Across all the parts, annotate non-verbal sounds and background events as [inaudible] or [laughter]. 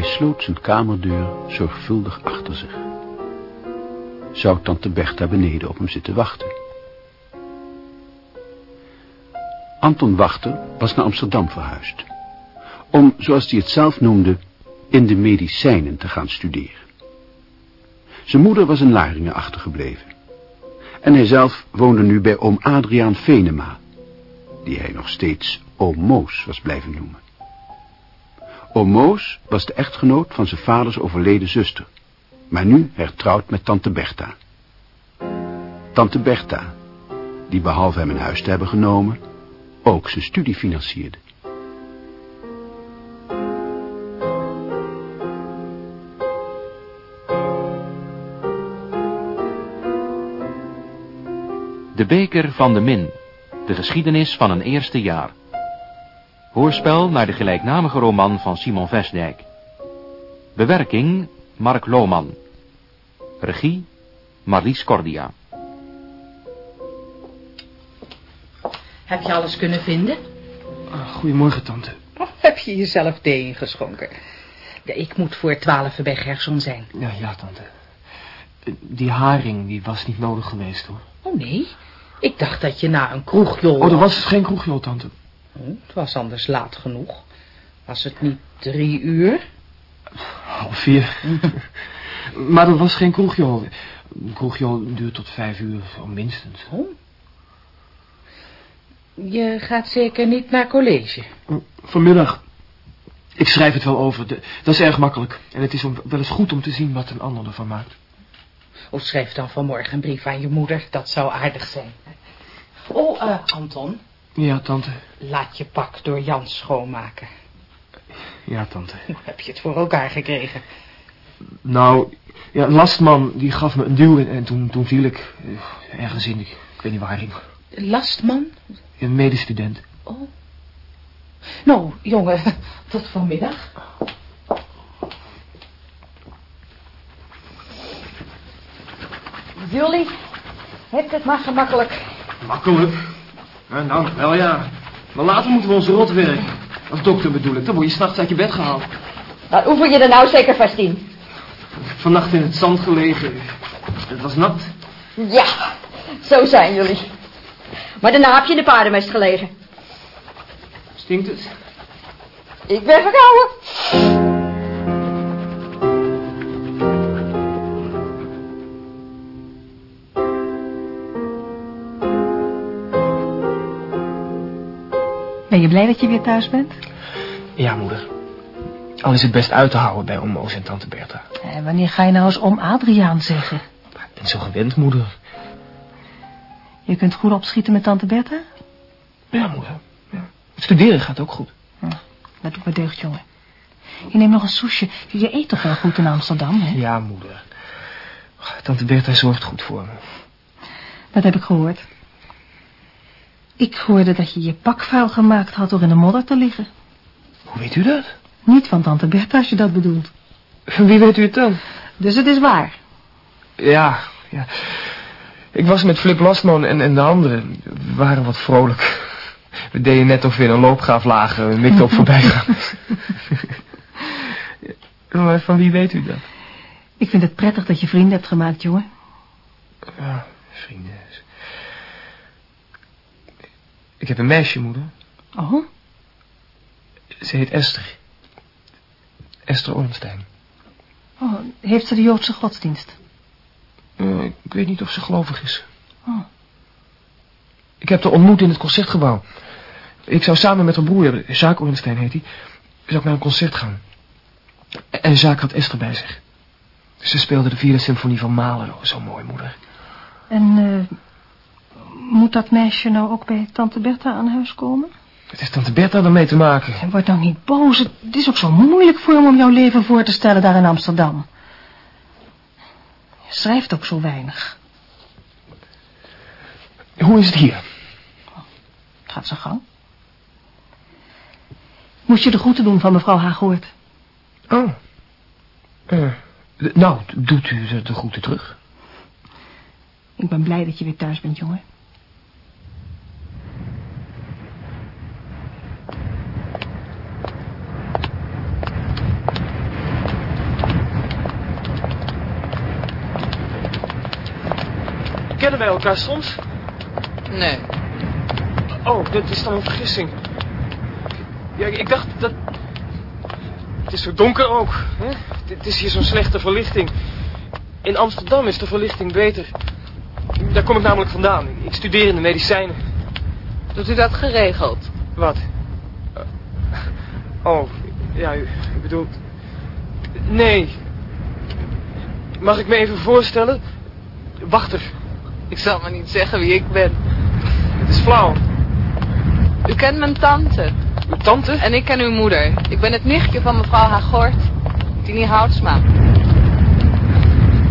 Hij sloot zijn kamerdeur zorgvuldig achter zich. Zou tante Bertha beneden op hem zitten wachten? Anton Wachter was naar Amsterdam verhuisd. Om, zoals hij het zelf noemde, in de medicijnen te gaan studeren. Zijn moeder was in Laringen achtergebleven. En hij zelf woonde nu bij oom Adriaan Venema, die hij nog steeds oom Moos was blijven noemen. Oom Moos was de echtgenoot van zijn vaders overleden zuster, maar nu hertrouwd met tante Bertha. Tante Bertha, die behalve hem een huis te hebben genomen, ook zijn studie financierde. De beker van de min. De geschiedenis van een eerste jaar. Hoorspel naar de gelijknamige roman van Simon Vestdijk. Bewerking Mark Lohman. Regie Marlies Cordia. Heb je alles kunnen vinden? Ah, Goedemorgen, tante. Oh, [laughs] heb je jezelf thee ingeschonken? Ja, ik moet voor twaalf bij Gerson zijn. Ja, ja, tante. Die haring, die was niet nodig geweest, hoor. Oh nee, ik dacht dat je na een kroegjol... Oh, er was dus geen kroegjool, tante. Het was anders laat genoeg. Was het niet drie uur? Half vier. [laughs] maar er was geen kroegjool. Een kroegjool duurt tot vijf uur, minstens. Oh. Je gaat zeker niet naar college. Vanmiddag. Ik schrijf het wel over. De- dat is erg makkelijk. En het is om, wel eens goed om te zien wat een ander ervan maakt. Of schrijf dan vanmorgen een brief aan je moeder. Dat zou aardig zijn. Oh, eh, Anton. Ja, tante. Laat je pak door Jan schoonmaken. Ja, tante. Hoe heb je het voor elkaar gekregen? Nou, ja, lastman die gaf me een duw en, en toen, toen viel ik eh, ergens in. Ik, ik weet niet waarin. Lastman? Een medestudent. Oh. Nou, jongen, [laughs] tot vanmiddag. Jullie heeft het maar gemakkelijk. Makkelijk. Nou, wel ja. Maar later moeten we ons rot werken. Als dokter bedoel ik. Dan word je s'nachts uit je bed gehaald. Wat oefen je er nou zeker vast in? Vannacht in het zand gelegen. Het was nat. Ja, zo zijn jullie. Maar daarna heb je in de paardenmest gelegen. Stinkt het? Ik ben verkouden. Ben je blij dat je weer thuis bent? Ja, moeder. Al is het best uit te houden bij oom Moos en tante Bertha. En wanneer ga je nou eens om Adriaan zeggen? Ik ben zo gewend, moeder. Je kunt goed opschieten met tante Bertha? Ja, moeder. Ja. Het studeren gaat ook goed. Dat doet me deugd, jongen. Je neemt nog een soesje. Je eet toch wel goed in Amsterdam, hè? Ja, moeder. Tante Bertha zorgt goed voor me. Dat heb ik gehoord. Ik hoorde dat je je pak vuil gemaakt had door in de modder te liggen. Hoe weet u dat? Niet van tante Bertha, als je dat bedoelt. Van wie weet u het dan? Dus het is waar. Ja, ja. Ik was met Flip Lastman en, en de anderen. We waren wat vrolijk. We deden net of we in een loopgraaf lagen, mikten op voorbijgaan. [laughs] maar van wie weet u dat? Ik vind het prettig dat je vrienden hebt gemaakt, jongen. Ja, vrienden. Ik heb een meisje, moeder. Oh, Ze heet Esther. Esther Ornstein. oh heeft ze de Joodse godsdienst? Eh, ik weet niet of ze gelovig is. Oh. Ik heb haar ontmoet in het concertgebouw. Ik zou samen met haar broer, Jacques Ornstein heet hij, zou ik naar een concert gaan. En Jacques had Esther bij zich. Ze speelde de vierde symfonie van Mahler. Oh, zo mooi, moeder. En eh, moet dat meisje nou ook bij tante Bertha aan huis komen? Wat heeft tante Bertha ermee te maken? En word nou niet boos. Het is ook zo moeilijk voor hem om jouw leven voor te stellen daar in Amsterdam. Je schrijft ook zo weinig. Hoe is het hier? Het gaat zijn gang. Moest je de groeten doen van mevrouw Hagoort? Oh. Eh, nou, doet u de, de groeten terug? Ik ben blij dat je weer thuis bent, jongen. Kennen wij elkaar soms? Nee. Oh, dat is dan een vergissing. Ja, ik dacht dat... Het is zo donker ook. Hè? Het is hier zo'n slechte verlichting. In Amsterdam is de verlichting beter. Daar kom ik namelijk vandaan. Ik studeer in de medicijnen. Doet u dat geregeld? Wat? Uh, oh, ja, u, u bedoelt... Nee. Mag ik me even voorstellen? Wachter. Ik zal maar niet zeggen wie ik ben. Het is flauw. U kent mijn tante. Uw tante? En ik ken uw moeder. Ik ben het nichtje van mevrouw Hagort. Tini Houtsma.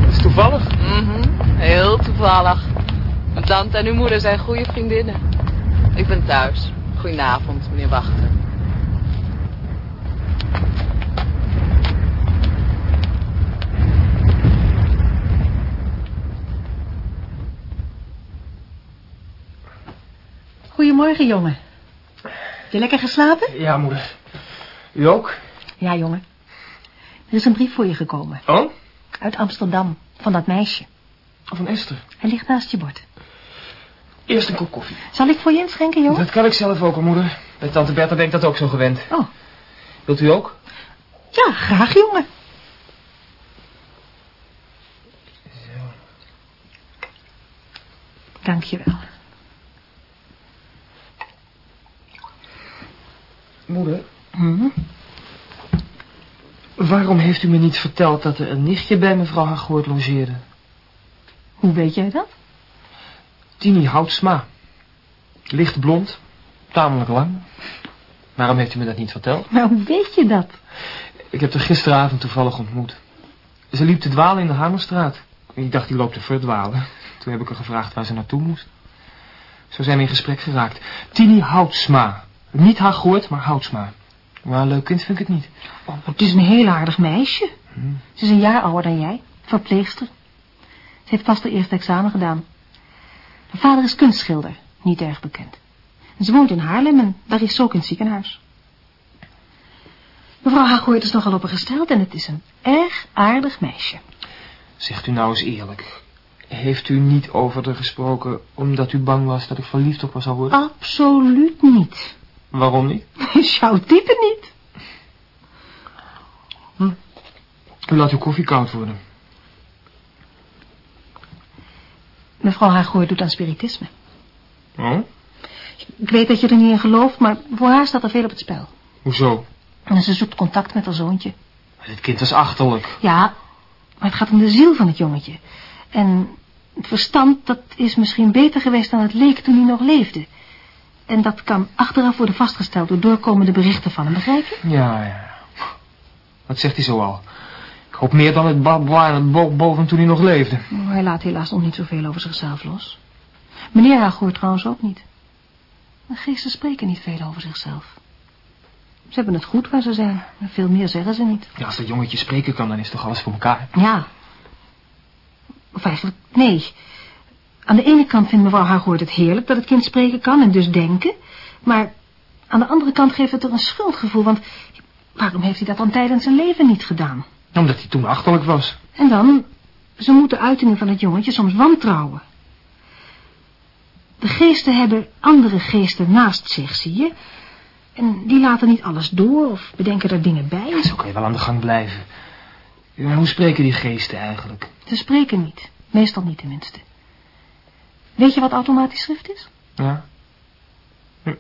Dat is toevallig? Mhm, heel toevallig. Mijn tante en uw moeder zijn goede vriendinnen. Ik ben thuis. Goedenavond, meneer Wachter. Goedemorgen, jongen. Heb je lekker geslapen? Ja, moeder. U ook? Ja, jongen. Er is een brief voor je gekomen. Oh? Uit Amsterdam, van dat meisje. Of van Esther? Hij ligt naast je bord. Eerst een kop koffie. Zal ik voor je inschenken, jongen? Dat kan ik zelf ook, moeder. Bij tante Bertha ben ik dat ook zo gewend. Oh. Wilt u ook? Ja, graag, jongen. Zo. Dank je wel. Moeder, Hm? waarom heeft u me niet verteld dat er een nichtje bij mevrouw Hagoort logeerde? Hoe weet jij dat? Tini Houtsma. Licht blond, tamelijk lang. Waarom heeft u me dat niet verteld? Maar hoe weet je dat? Ik heb haar gisteravond toevallig ontmoet. Ze liep te dwalen in de Hamerstraat. Ik dacht, die loopt te verdwalen. Toen heb ik haar gevraagd waar ze naartoe moest. Zo zijn we in gesprek geraakt. Tini Houtsma. Niet Hagoort, maar Houtsma. Maar een leuk kind vind ik het niet. Oh, het is een heel aardig meisje. Ze is een jaar ouder dan jij. Verpleegster. Ze heeft pas haar eerste examen gedaan. Haar vader is kunstschilder. Niet erg bekend. En ze woont in Haarlem en daar is ze ook in het ziekenhuis. Mevrouw Hagoort is nogal op haar gesteld en het is een erg aardig meisje. Zegt u nou eens eerlijk. Heeft u niet over haar gesproken omdat u bang was dat ik verliefd op haar zou worden? Absoluut niet. Waarom niet? Is jouw type niet. U laat uw koffie koud worden. Mevrouw Hagoort doet aan spiritisme. Oh? Ik weet dat je er niet in gelooft, maar voor haar staat er veel op het spel. Hoezo? En ze zoekt contact met haar zoontje. Dit kind was achterlijk. Ja, maar het gaat om de ziel van het jongetje. En het verstand, dat is misschien beter geweest dan het leek toen hij nog leefde. En dat kan achteraf worden vastgesteld door doorkomende berichten van hem, begrijp je? Ja, ja. Wat zegt hij zo al? Ik hoop meer dan het babwa en het bo boven toen hij nog leefde. Oh, hij laat helaas nog niet zoveel over zichzelf los. Meneer Hagoort trouwens ook niet. De geesten spreken niet veel over zichzelf. Ze hebben het goed waar ze zijn. En Veel meer zeggen ze niet. Ja, als dat jongetje spreken kan, dan is toch alles voor elkaar. Ja. Of eigenlijk, nee. Aan de ene kant vindt mevrouw Hagoort het heerlijk dat het kind spreken kan en dus denken. Maar aan de andere kant geeft het er een schuldgevoel, want waarom heeft hij dat dan tijdens zijn leven niet gedaan? Omdat hij toen achterlijk was. En dan, ze moeten uitingen van het jongetje soms wantrouwen. De geesten hebben andere geesten naast zich, zie je? En die laten niet alles door of bedenken er dingen bij. Zo kan je wel aan de gang blijven. Ja, hoe spreken die geesten eigenlijk? Ze spreken niet. Meestal niet tenminste. Weet je wat automatisch schrift is? Ja. Hm.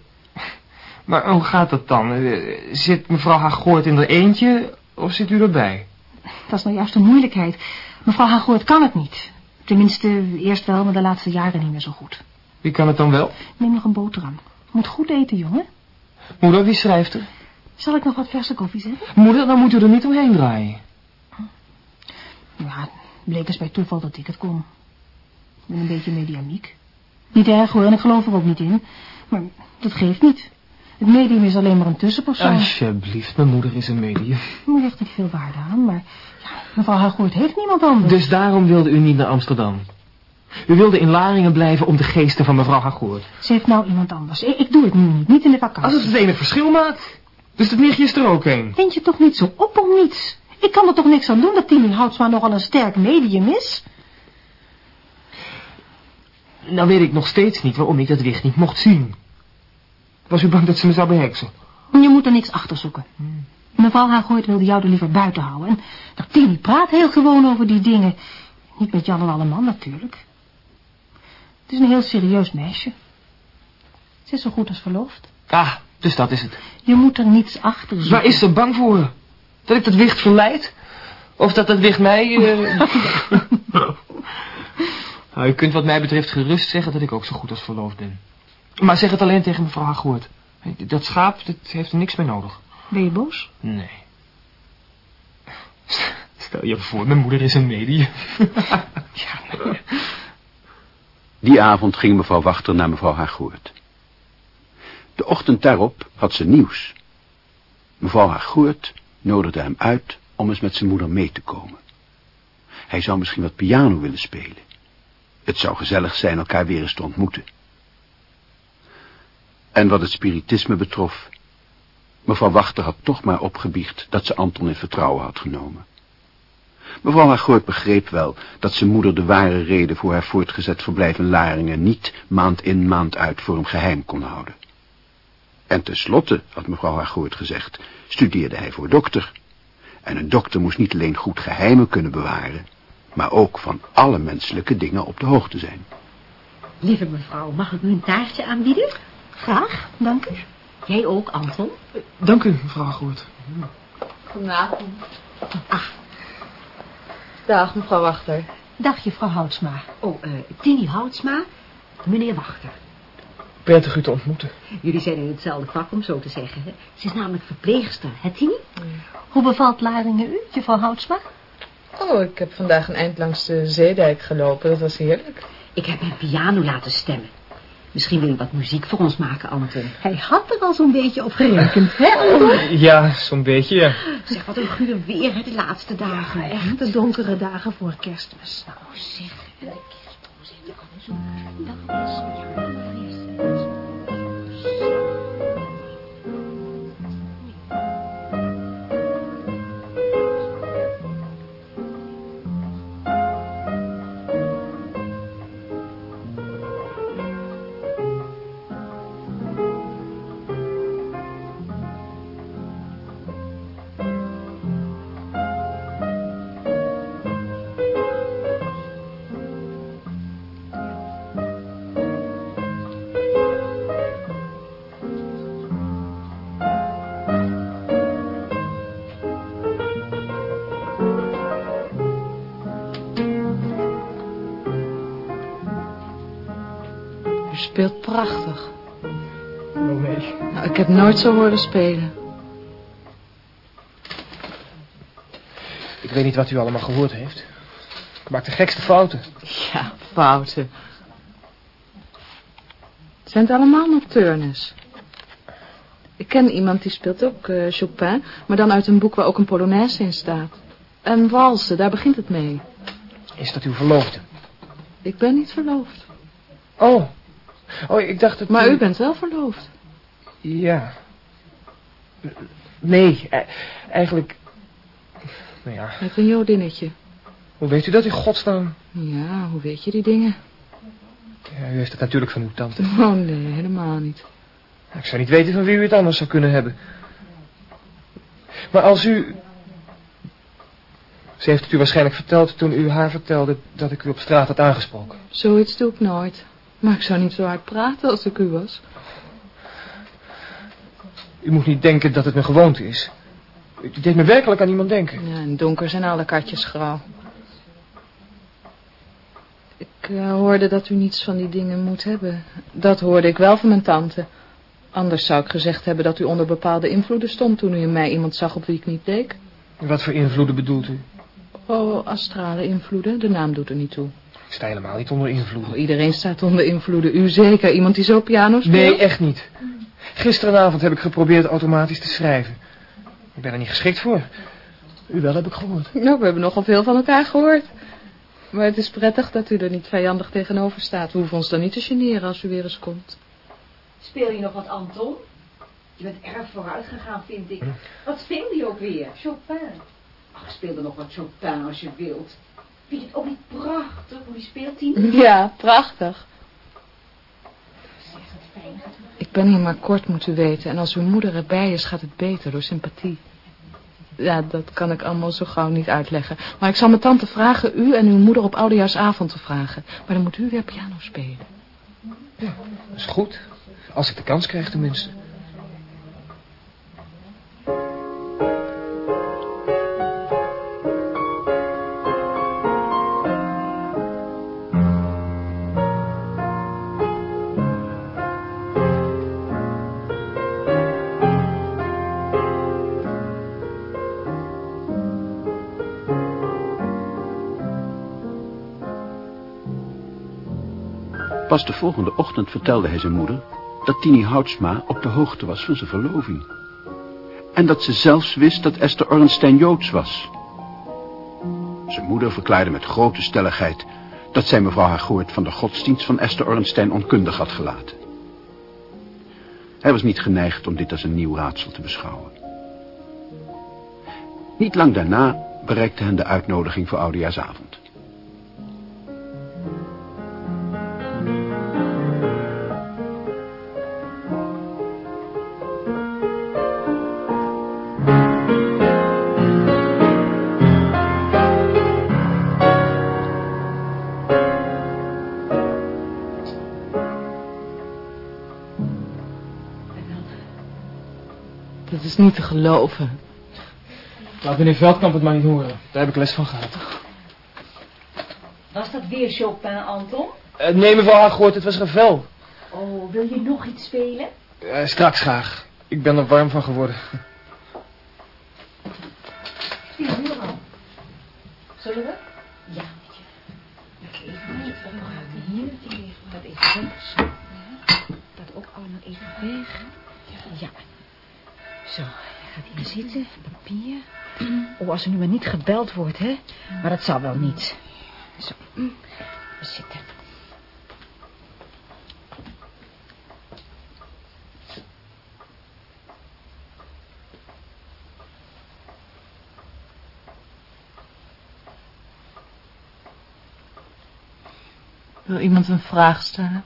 Maar hoe gaat dat dan? Eh, Zit mevrouw Hagoort in er eentje of zit u erbij? Dat is nou juist de moeilijkheid. Mevrouw Hagoort kan het niet. Tenminste, eerst wel, maar de laatste jaren niet meer zo goed. Wie kan het dan wel? Neem nog een boterham. Moet goed eten, jongen. Moeder, wie schrijft er? Zal ik nog wat verse koffie zetten? Moeder, dan moet u er niet omheen draaien. Ja, het bleek eens bij toeval dat ik het kon. Ik ben een beetje mediamiek. Niet erg hoor, en ik geloof er ook niet in. Maar dat geeft niet. Het medium is alleen maar een tussenpersoon. Alsjeblieft, mijn moeder is een medium. Er hecht niet veel waarde aan, maar ja, mevrouw Hagoort heeft niemand anders. Dus daarom wilde u niet naar Amsterdam? U wilde in Laringen blijven om de geesten van mevrouw Hagoort. Ze heeft nou iemand anders. Ik, ik doe het nu niet, niet in de vakantie. Als het het enige verschil maakt. Dus dat nichtje is er ook een. Vind je toch niet zo op om niets? Ik kan er toch niks aan doen dat Tini Houtsma nogal een sterk medium is? Nou weet ik nog steeds niet waarom ik dat wicht niet mocht zien. Was u bang dat ze me zou beheksen? Je moet er niks achter zoeken. Mevrouw Hagooit wilde jou er liever buiten houden. En dat Tilly praat heel gewoon over die dingen. Niet met Jan en Alleman natuurlijk. Het is een heel serieus meisje. Ze is zo goed als verloofd. Ah, dus dat is het. Je moet er niets achter zoeken. Waar is ze bang voor? Dat ik dat wicht verleid? Of dat dat wicht mij... eh, [laughs] [laughs] nou, u kunt wat mij betreft gerust zeggen dat ik ook zo goed als verloofd ben. Maar zeg het alleen tegen mevrouw Hagoort. Dat schaap, dat heeft er niks mee nodig. Ben je boos? Nee. Stel je voor, mijn moeder is een medium. [laughs] ja, nee. Die avond ging mevrouw Wachter naar mevrouw Hagoort. De ochtend daarop had ze nieuws. Mevrouw Hagoort nodigde hem uit om eens met zijn moeder mee te komen. Hij zou misschien wat piano willen spelen. Het zou gezellig zijn elkaar weer eens te ontmoeten. En wat het spiritisme betrof, mevrouw Wachter had toch maar opgebiecht dat ze Anton in vertrouwen had genomen. Mevrouw Hagoort begreep wel dat zijn moeder de ware reden voor haar voortgezet verblijf in Laringen niet maand in maand uit voor hem geheim kon houden. En tenslotte, had mevrouw Hagoort gezegd, studeerde hij voor dokter. En een dokter moest niet alleen goed geheimen kunnen bewaren, maar ook van alle menselijke dingen op de hoogte zijn. Lieve mevrouw, mag ik u een taartje aanbieden? Graag, dank u. Jij ook, Anton? Dank u, mevrouw Hagoort. Goedenavond. Ah. Dag, mevrouw Wachter. Dag, juffrouw Houtsma. Oh, eh Tini Houtsma, meneer Wachter. Prettig u te ontmoeten. Jullie zijn in hetzelfde vak, om zo te zeggen. Hè? Ze is namelijk verpleegster, hè Tini? Hoe bevalt Laringen u, juffrouw Houtsma? Oh, ik heb vandaag een eind langs de zeedijk gelopen. Dat was heerlijk. Ik heb mijn piano laten stemmen. Misschien wil je wat muziek voor ons maken, Anton. Hij had er al zo'n beetje op gerekend, hè? Anton? Ja, zo'n beetje, ja. Zeg, wat een guur weer, hè, de laatste dagen. Echt de donkere dagen voor kerstmis. Nou, zeg, er zo. Dat is prachtig. Nee. Nou, ik heb nooit zo horen spelen. Ik weet niet wat u allemaal gehoord heeft. Ik maak de gekste fouten. Ja, fouten. Zijn het allemaal nocturnes? Ik ken iemand die speelt ook eh, Chopin, maar dan uit een boek waar ook een polonaise in staat. En walsen, daar begint het mee. Is dat uw verloofde? Ik ben niet verloofd. Oh. Oh, ik dacht dat Maar u bent wel verloofd. Ja. Nee, e- eigenlijk... Nou ja, Met een jodinnetje. hoe weet u dat in godsnaam? Ja, hoe weet je die dingen? Ja, u heeft het natuurlijk van uw tante. Oh nee, helemaal niet. Ik zou niet weten van wie u het anders zou kunnen hebben. Maar als u... Ze heeft het u waarschijnlijk verteld toen u haar vertelde dat ik u op straat had aangesproken. Zoiets doe ik nooit. Maar ik zou niet zo hard praten als ik u was. U moet niet denken dat het mijn gewoonte is. Het deed me werkelijk aan iemand denken. Ja, in donker zijn alle katjes grauw. Ik eh, hoorde dat u niets van die dingen moet hebben. Dat hoorde ik wel van mijn tante. Anders zou ik gezegd hebben dat u onder bepaalde invloeden stond toen u in mij iemand zag op wie ik niet leek. Wat voor invloeden bedoelt u? Oh, astrale invloeden, de naam doet er niet toe. Ik sta helemaal niet onder invloeden. Oh, iedereen staat onder invloeden. U zeker, iemand die zo piano speelt? Nee, echt niet. Gisteravond heb ik geprobeerd automatisch te schrijven. Ik ben er niet geschikt voor. U wel, heb ik gehoord. Nou, we hebben nogal veel van elkaar gehoord. Maar het is prettig dat u er niet vijandig tegenover staat. We hoeven ons dan niet te generen als u weer eens komt. Speel je nog wat, Anton? Je bent erg vooruit gegaan, vind ik. Wat speel je ook weer? Chopin. Ach, speel er nog wat Chopin als je wilt. Vind je het ook niet prachtig hoe die speelt hij? Ja, prachtig. Ik ben hier maar kort moeten weten. En als uw moeder erbij is, gaat het beter door sympathie. Ja, dat kan ik allemaal zo gauw niet uitleggen. Maar ik zal mijn tante vragen u en uw moeder op oudejaarsavond te vragen. Maar dan moet u weer piano spelen. Ja, dat is goed. Als ik de kans krijg tenminste. Pas de volgende ochtend vertelde hij zijn moeder dat Tini Houtsma op de hoogte was van zijn verloving. En dat ze zelfs wist dat Esther Ornstein Joods was. Zijn moeder verklaarde met grote stelligheid dat zij mevrouw Hagoort van de godsdienst van Esther Ornstein onkundig had gelaten. Hij was niet geneigd om dit als een nieuw raadsel te beschouwen. Niet lang daarna bereikte hen de uitnodiging voor Oudejaarsavond. Is te geloven. Laat meneer Veldkamp het maar niet horen. Daar heb ik les van gehad. Was dat weer Chopin, Anton? Uh, nee, mevrouw Hagoort, het was Ravel. Oh, wil je nog iets spelen? Uh, straks graag. Ik ben er warm van geworden. Nu al. Zullen we? Ja, weet je. Even niet opruimen hier. Dat even weg. Zo. Ja. Dat ook allemaal even weg. Ja. Zo, gaat hier zitten. Papier. Oh, als er nu maar niet gebeld wordt, hè. Maar dat zal wel niet. Zo. We zitten. Wil iemand een vraag stellen?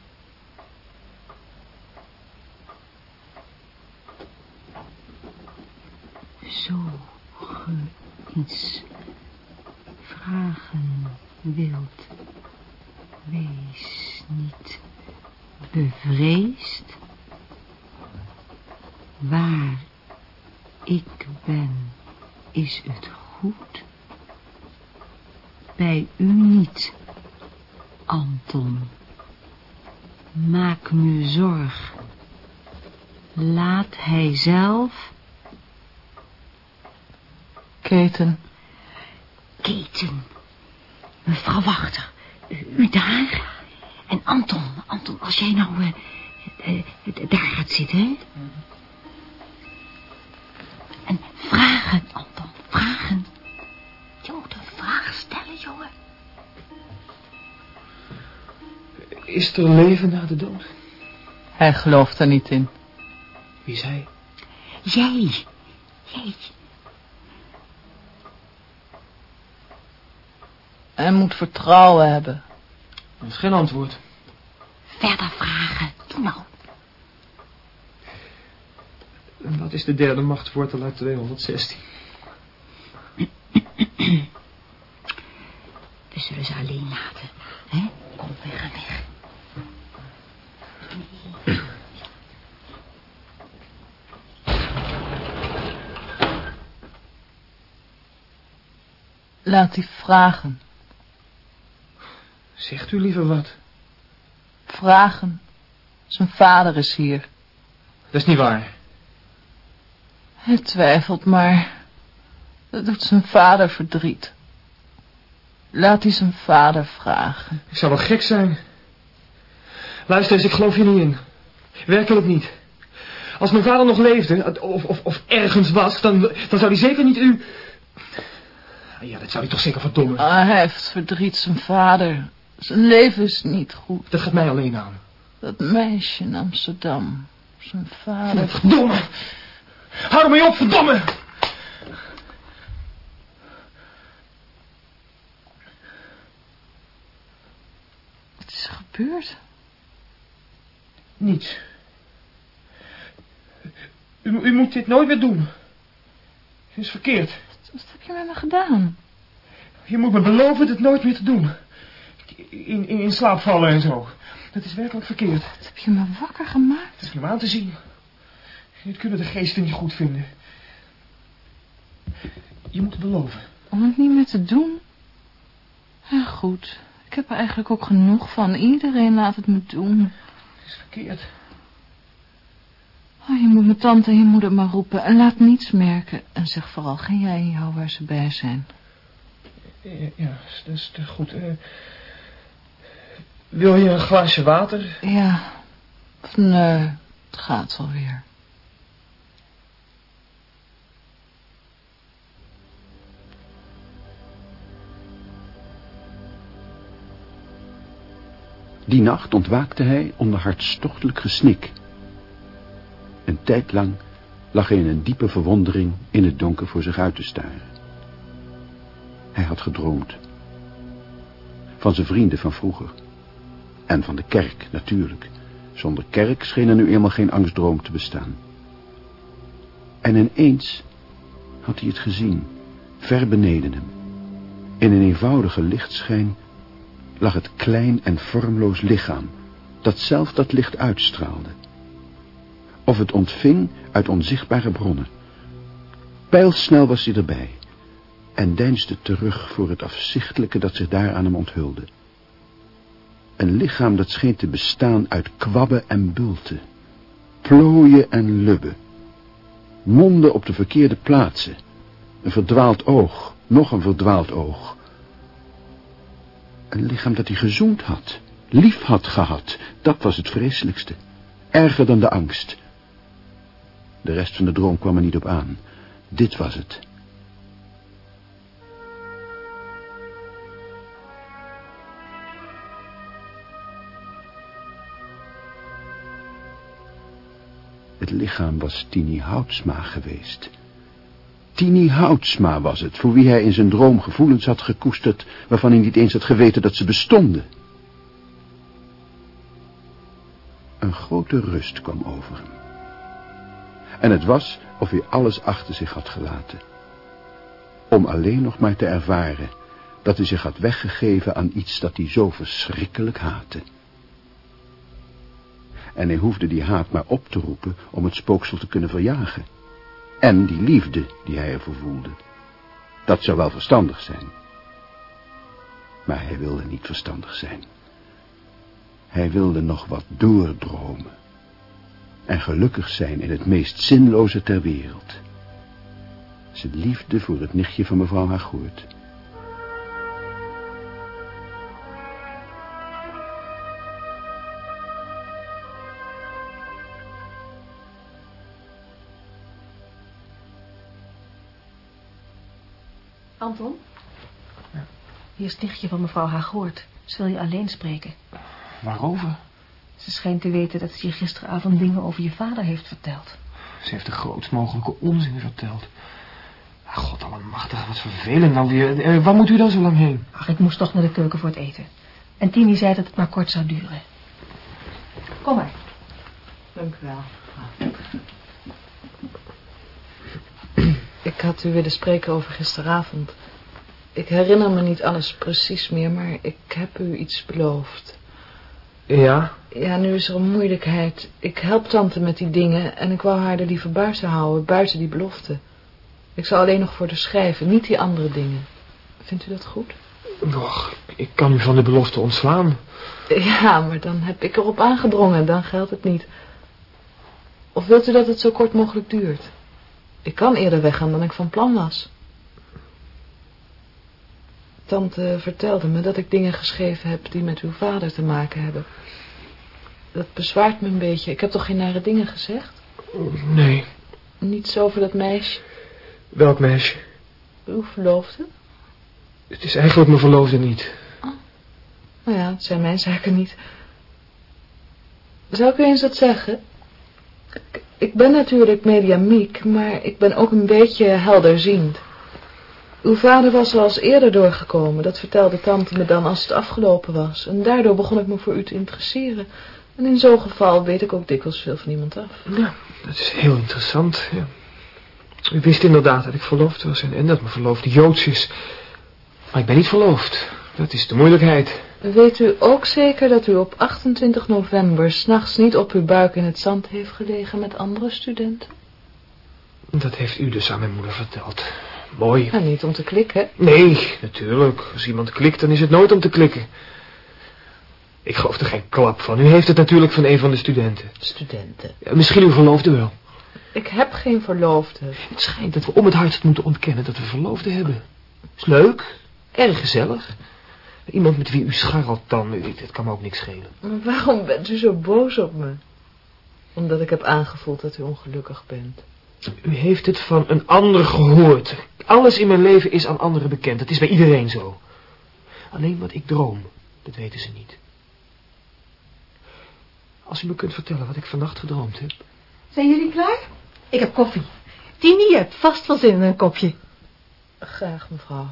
Gelooft er niet in. Wie is hij? Jij, jij. Hij moet vertrouwen hebben. Dat is geen antwoord. Verder vragen, doe nou. En wat is de derde machtwortel uit 216? We zullen ze alleen laten, hè? Kom, we gaan weg. Laat die vragen. Zegt u liever wat? Vragen. Zijn vader is hier. Dat is niet waar. Hij twijfelt maar. Dat doet zijn vader verdriet. Laat hij zijn vader vragen. Ik zou wel gek zijn. Luister eens, ik geloof hier niet in. Werkelijk niet. Als mijn vader nog leefde, of, of, of ergens was, dan, dan zou hij zeker niet u... Ja, dat zou hij toch zeker verdommen. Ah, hij heeft verdriet, zijn vader. Zijn leven is niet goed. Dat gaat mij alleen aan. Dat meisje in Amsterdam. Zijn vader... Verdomme! Hou ermee op, verdomme! Wat is er gebeurd? Niets. U, u moet dit nooit meer doen. Het is verkeerd. Wat heb je met me gedaan? Je moet me beloven dit nooit meer te doen. In, in, in slaap vallen en zo. Dat is werkelijk verkeerd. Wat heb je me wakker gemaakt? Dat is om aan te zien. Dit kunnen de geesten niet goed vinden. Je moet het beloven. Om het niet meer te doen? Ja, goed. Ik heb er eigenlijk ook genoeg van. Iedereen laat het me doen. Het is verkeerd. Oh, je moet mijn tante en je moeder maar roepen. En laat niets merken. En zeg vooral geen jij in jou waar ze bij zijn. Ja, ja dat is goed. Eh, wil je een glaasje water? Ja. Of nee, het gaat wel weer. Die nacht ontwaakte hij onder hartstochtelijk gesnik. Een tijd lang lag hij in een diepe verwondering in het donker voor zich uit te staren. Hij had gedroomd. Van zijn vrienden van vroeger. En van de kerk, natuurlijk. Zonder kerk scheen er nu eenmaal geen angstdroom te bestaan. En ineens had hij het gezien, ver beneden hem. In een eenvoudige lichtschijn lag het klein en vormloos lichaam, dat zelf dat licht uitstraalde. Of het ontving uit onzichtbare bronnen. Pijlsnel was hij erbij en deinsde terug voor het afzichtelijke dat zich daar aan hem onthulde. Een lichaam dat scheen te bestaan uit kwabben en bulten, plooien en lubben, monden op de verkeerde plaatsen, een verdwaald oog, nog een verdwaald oog. Een lichaam dat hij gezoend had, lief had gehad, dat was het vreselijkste, erger dan de angst. De rest van de droom kwam er niet op aan, dit was het. Het lichaam was Tini Houtsma geweest. Tini Houtsma was het, voor wie hij in zijn droom gevoelens had gekoesterd, waarvan hij niet eens had geweten dat ze bestonden. Een grote rust kwam over hem. En het was of hij alles achter zich had gelaten. Om alleen nog maar te ervaren dat hij zich had weggegeven aan iets dat hij zo verschrikkelijk haatte. En hij hoefde die haat maar op te roepen om het spooksel te kunnen verjagen. En die liefde die hij ervoor voelde. Dat zou wel verstandig zijn. Maar hij wilde niet verstandig zijn. Hij wilde nog wat doordromen. En gelukkig zijn in het meest zinloze ter wereld. Zijn liefde voor het nichtje van mevrouw Hagoort. Anton? Hier is het nichtje van mevrouw Hagoort. Ze wil je alleen spreken. Waarover? Ze schijnt te weten dat ze je gisteravond dingen over je vader heeft verteld. Ze heeft de grootst mogelijke onzin verteld. Ah, God allemachtig, wat vervelend nou weer. Eh, waar moet u dan zo lang heen? Ach, ik moest toch naar de keuken voor het eten. En Tini zei dat het maar kort zou duren. Kom maar. Dank u wel. Ik had u willen spreken over gisteravond. Ik herinner me niet alles precies meer, maar ik heb u iets beloofd. Ja? Ja, nu is er een moeilijkheid. Ik help tante met die dingen en ik wou haar er liever buiten houden, buiten die belofte. Ik zal alleen nog voor de schrijven, niet die andere dingen. Vindt u dat goed? Och, ik kan u van de belofte ontslaan. [laughs] Ja, maar dan heb ik erop aangedrongen, dan geldt het niet. Of wilt u dat het zo kort mogelijk duurt? Ik kan eerder weggaan dan ik van plan was. Tante vertelde me dat ik dingen geschreven heb die met uw vader te maken hebben. Dat bezwaart me een beetje. Ik heb toch geen nare dingen gezegd? Nee. Niets over dat meisje, Welk meisje? uw verloofde? Het is eigenlijk mijn verloofde niet. Nou ja, het zijn mijn zaken niet. Zou ik u eens wat zeggen? Ik, ik ben natuurlijk mediamiek, maar ik ben ook een beetje helderziend. Uw vader was er als eerder doorgekomen, dat vertelde tante me dan als het afgelopen was. En daardoor begon ik me voor u te interesseren. En in zo'n geval weet ik ook dikwijls veel van iemand af. Ja, Dat is heel interessant, ja. U wist inderdaad dat ik verloofd was en, en dat mijn verloofde Joods is. Maar ik ben niet verloofd. Dat is de moeilijkheid. Weet u ook zeker dat u op 28 november s'nachts niet op uw buik in het zand heeft gelegen met andere studenten? Dat heeft u dus aan mijn moeder verteld. Mooi. Ja, niet om te klikken. Nee, natuurlijk. Als iemand klikt, dan is het nooit om te klikken. Ik geloof er geen klap van. U heeft het natuurlijk van een van de studenten. Studenten. Ja, misschien uw verloofde wel. Ik heb geen verloofde. Het schijnt dat we om het hardst moeten ontkennen dat we verloofde hebben. Is leuk. Erg gezellig. Iemand met wie u scharrelt dan, het kan me ook niks schelen. Maar waarom bent u zo boos op me? Omdat ik heb aangevoeld dat u ongelukkig bent. U heeft het van een ander gehoord. Alles in mijn leven is aan anderen bekend. Dat is bij iedereen zo. Alleen wat ik droom, dat weten ze niet. Als u me kunt vertellen wat ik vannacht gedroomd heb. Zijn jullie klaar? Ik heb koffie. Tini hebt vast wel zin in een kopje. Graag, mevrouw.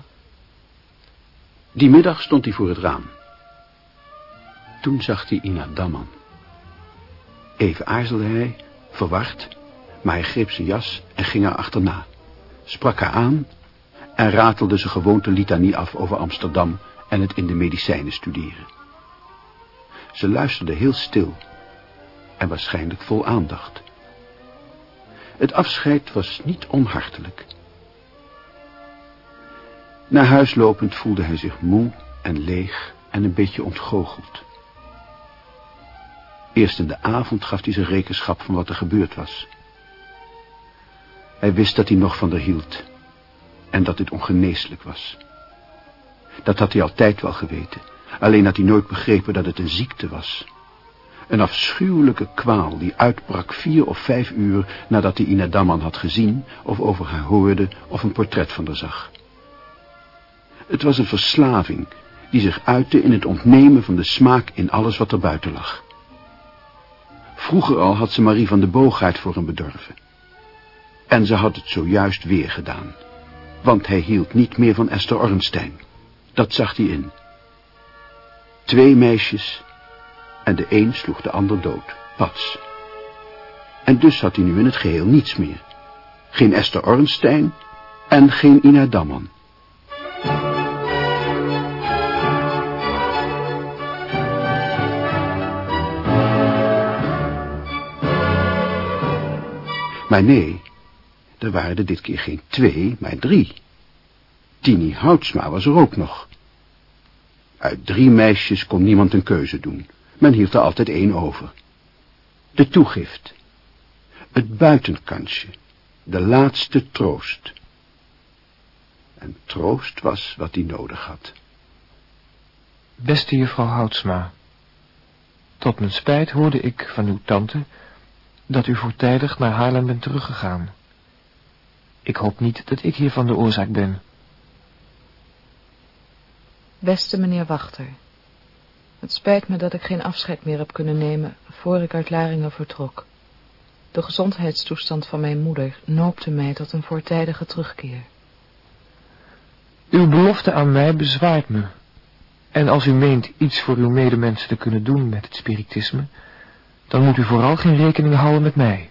Die middag stond hij voor het raam. Toen zag hij Ina Damman. Even aarzelde hij, verward, maar hij greep zijn jas en ging haar achterna. Sprak haar aan en ratelde zijn gewoonte litanie af over Amsterdam en het in de medicijnen studeren. Ze luisterde heel stil en waarschijnlijk vol aandacht. Het afscheid was niet onhartelijk. Naar huis lopend voelde hij zich moe en leeg en een beetje ontgoocheld. Eerst in de avond gaf hij zijn rekenschap van wat er gebeurd was. Hij wist dat hij nog van haar hield en dat dit ongeneeslijk was. Dat had hij altijd wel geweten, alleen had hij nooit begrepen dat het een ziekte was. Een afschuwelijke kwaal die uitbrak vier of vijf uur nadat hij Ina Damman had gezien of over haar hoorde of een portret van haar zag. Het was een verslaving die zich uitte in het ontnemen van de smaak in alles wat er buiten lag. Vroeger al had ze Marie van de Boogaard voor hem bedorven. En ze had het zojuist weer gedaan. Want hij hield niet meer van Esther Ornstein. Dat zag hij in. Twee meisjes en de een sloeg de ander dood. Pats. En dus had hij nu in het geheel niets meer. Geen Esther Ornstein en geen Ina Damman. Maar nee, er waren er dit keer geen twee, maar drie. Tini Houtsma was er ook nog. Uit drie meisjes kon niemand een keuze doen. Men hield er altijd één over. De toegift. Het buitenkansje. De laatste troost. En troost was wat hij nodig had. Beste juffrouw Houtsma, tot mijn spijt hoorde ik van uw tante dat u voortijdig naar Haarlem bent teruggegaan. Ik hoop niet dat ik hiervan de oorzaak ben. Beste meneer Wachter, het spijt me dat ik geen afscheid meer heb kunnen nemen voor ik uit Laringen vertrok. De gezondheidstoestand van mijn moeder noopte mij tot een voortijdige terugkeer. Uw belofte aan mij bezwaart me. En als u meent iets voor uw medemensen te kunnen doen met het spiritisme, dan moet u vooral geen rekening houden met mij.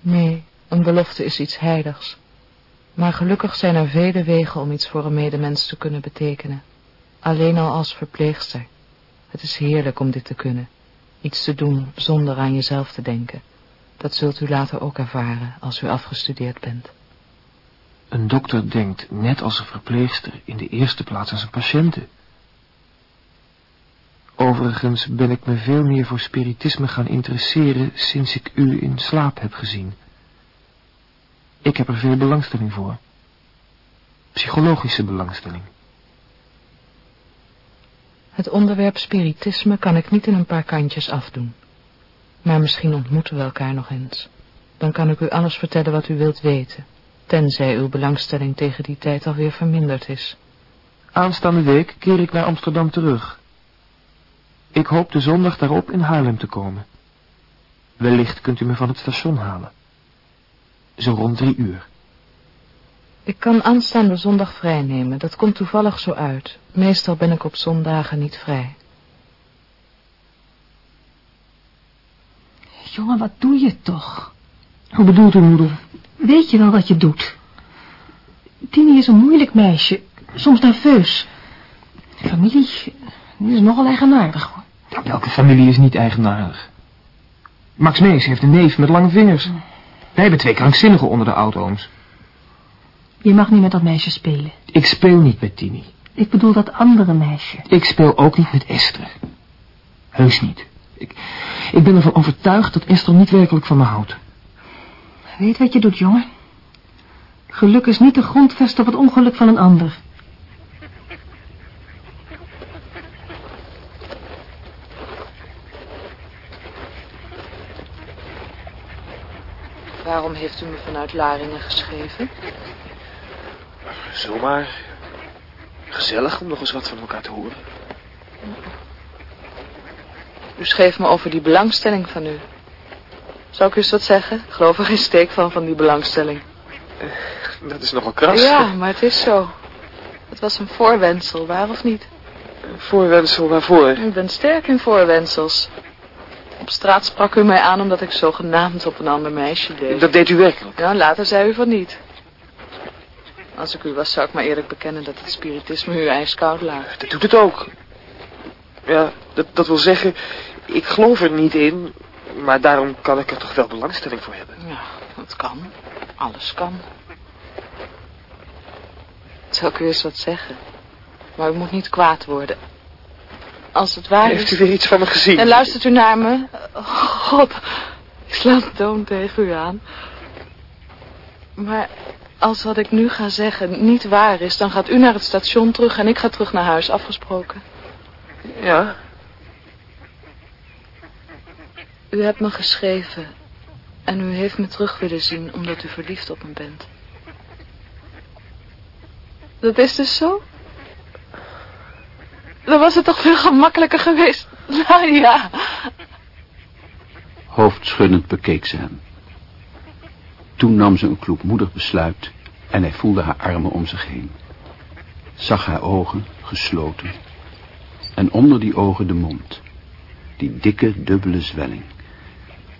Nee, een belofte is iets heiligs. Maar gelukkig zijn er vele wegen om iets voor een medemens te kunnen betekenen. Alleen al als verpleegster. Het is heerlijk om dit te kunnen. Iets te doen zonder aan jezelf te denken. Dat zult u later ook ervaren als u afgestudeerd bent. Een dokter denkt, net als een verpleegster, in de eerste plaats aan zijn patiënten. Overigens ben ik me veel meer voor spiritisme gaan interesseren sinds ik u in slaap heb gezien. Ik heb er veel belangstelling voor. Psychologische belangstelling. Het onderwerp spiritisme kan ik niet in een paar kantjes afdoen. Maar misschien ontmoeten we elkaar nog eens. Dan kan ik u alles vertellen wat u wilt weten, tenzij uw belangstelling tegen die tijd alweer verminderd is. Aanstaande week keer ik naar Amsterdam terug. Ik hoop de zondag daarop in Haarlem te komen. Wellicht kunt u me van het station halen. Zo rond drie uur. Ik kan aanstaande zondag vrijnemen, dat komt toevallig zo uit. Meestal ben ik op zondagen niet vrij. Jongen, wat doe je toch? Hoe bedoelt u, moeder? Weet je wel wat je doet? Tini is een moeilijk meisje, soms nerveus. Familie, die is nogal eigenaardig, hoor. Welke familie is niet eigenaardig? Max Mees heeft een neef met lange vingers. Wij hebben twee krankzinnigen onder de oudooms. Je mag niet met dat meisje spelen. Ik speel niet met Tini. Ik bedoel dat andere meisje. Ik speel ook niet met Esther. Heus niet. Ik, ik ben ervan overtuigd dat Esther niet werkelijk van me houdt. Weet wat je doet, jongen. Geluk is niet de grondvest op het ongeluk van een ander. Waarom heeft u me vanuit Laringen geschreven? Zomaar. Gezellig om nog eens wat van elkaar te horen. U schreef me over die belangstelling van u. Zou ik u eens wat zeggen? Ik geloof er geen steek van, van die belangstelling. Dat is nogal kras. Ja, maar het is zo. Het was een voorwensel, waar of niet? Voorwensel waarvoor? Ik ben sterk in voorwensels. Op straat sprak u mij aan omdat ik zogenaamd op een ander meisje deed. Dat deed u werkelijk. Ja, later zei u van niet. Als ik u was, zou ik maar eerlijk bekennen dat het spiritisme u ijskoud laat. Dat doet het ook. Ja, dat, dat wil zeggen, ik geloof er niet in, maar daarom kan ik er toch wel belangstelling voor hebben. Ja, dat kan. Alles kan. Zou ik u eens wat zeggen? Maar u moet niet kwaad worden. Als het waar Heeft u is... weer iets van me gezien? En luistert u naar me? Oh, God, ik sla de toon tegen u aan. Maar als wat ik nu ga zeggen niet waar is... dan gaat u naar het station terug en ik ga terug naar huis, afgesproken. Ja, U hebt me geschreven en u heeft me terug willen zien omdat u verliefd op me bent. Dat is dus zo? Dan was het toch veel gemakkelijker geweest. Nou ja. Hoofdschuddend bekeek ze hem. Toen nam ze een kloekmoedig besluit en hij voelde haar armen om zich heen. Zag haar ogen, gesloten. En onder die ogen de mond. Die dikke, dubbele zwelling.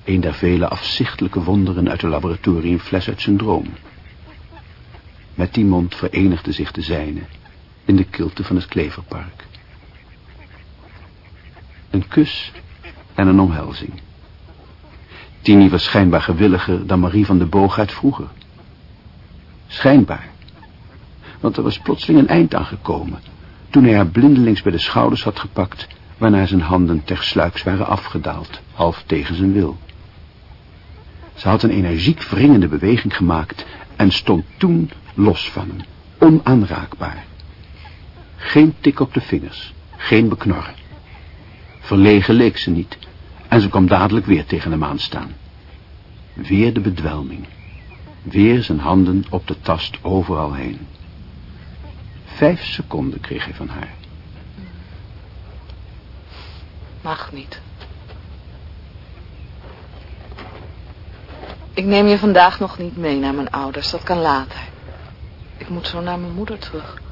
Een der vele afzichtelijke wonderen uit de laboratoriumfles uit zijn droom. Met die mond verenigde zich de zijne in de kilte van het Kleverpark. Een kus en een omhelzing. Tini was schijnbaar gewilliger dan Marie van de Boogaard vroeger. Schijnbaar. Want er was plotseling een eind aan gekomen, toen hij haar blindelings bij de schouders had gepakt, waarna zijn handen tersluiks waren afgedaald, half tegen zijn wil. Ze had een energiek wringende beweging gemaakt en stond toen los van hem, onaanraakbaar. Geen tik op de vingers, geen beknorren. Verlegen leek ze niet en ze kwam dadelijk weer tegen hem aanstaan. Weer de bedwelming. Weer zijn handen op de tast overal heen. Vijf seconden kreeg hij van haar. Mag niet. Ik neem je vandaag nog niet mee naar mijn ouders. Dat kan later. Ik moet zo naar mijn moeder terug.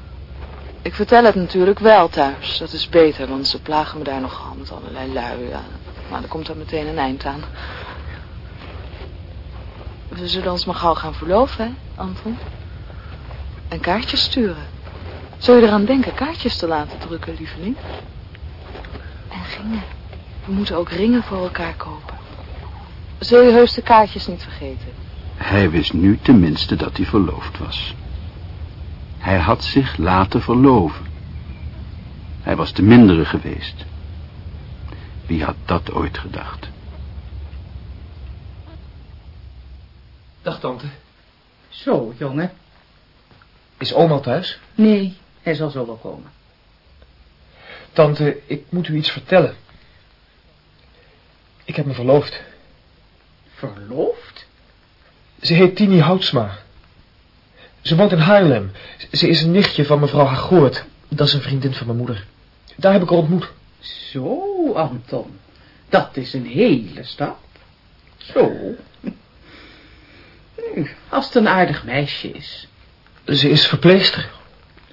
Ik vertel het natuurlijk wel thuis. Dat is beter, want ze plagen me daar nogal met allerlei lui. Ja. Maar er komt er meteen een eind aan. We zullen ons maar gauw gaan verloven, hè, Anton? En kaartjes sturen. Zou je eraan denken kaartjes te laten drukken, lieveling? En ringen. We moeten ook ringen voor elkaar kopen. Zul je heus de kaartjes niet vergeten? Hij wist nu tenminste dat hij verloofd was. Hij had zich laten verloven. Hij was de mindere geweest. Wie had dat ooit gedacht? Dag tante. Zo, jongen. Is oma thuis? Nee, hij zal zo wel komen. Tante, ik moet u iets vertellen. Ik heb me verloofd. Verloofd? Ze heet Tini Houtsma. Ze woont in Haarlem. Ze is een nichtje van mevrouw Hagoort. Dat is een vriendin van mijn moeder. Daar heb ik haar ontmoet. Zo, Anton. Dat is een hele stap. Zo. Als het een aardig meisje is. Ze is verpleegster.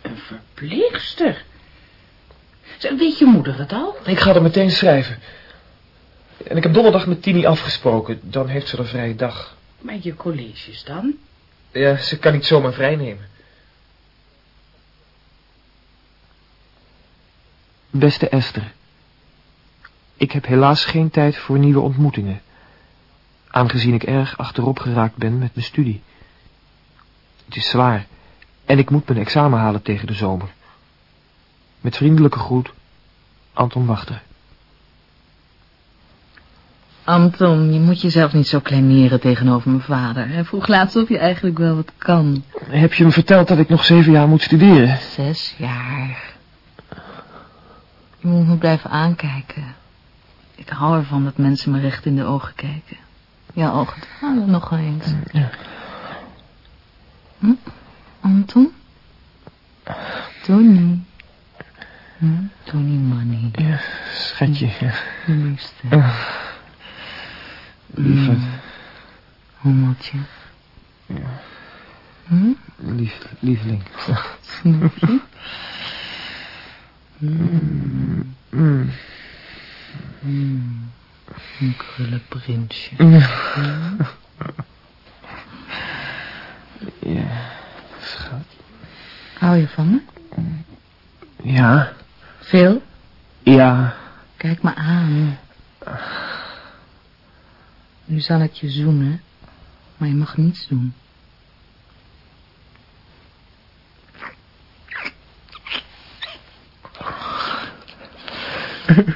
Een verpleegster. Weet je moeder het al? Ik ga er meteen schrijven. En ik heb donderdag met Tini afgesproken. Dan heeft ze een vrije dag. Maar je colleges dan? Ja, ze kan niet zomaar vrijnemen. Beste Esther. Ik heb helaas geen tijd voor nieuwe ontmoetingen. Aangezien ik erg achterop geraakt ben met mijn studie. Het is zwaar. En ik moet mijn examen halen tegen de zomer. Met vriendelijke groet, Anton Wachter. Anton, je moet jezelf niet zo kleineren tegenover mijn vader. Hij vroeg laatst of je eigenlijk wel wat kan. Heb je hem verteld dat ik nog zeven jaar moet studeren? Zes jaar. Je moet me blijven aankijken. Ik hou ervan dat mensen me recht in de ogen kijken. Ja, ogen dwalen nog eens. Ja. Hm? Anton? Tony. Hm? Tony Money. Ja, schatje. Ja. Liefste. Lieverd. Hommeltje. Ja. Hm? Lief, lieveling. Snoepje. [laughs] Mm. Mm. Een krullenprinsje. Ja, schat. Hou je van me? Ja, Veel? ja. Kijk me aan. Nu zal ik je zoenen, maar je mag niets doen. [laughs]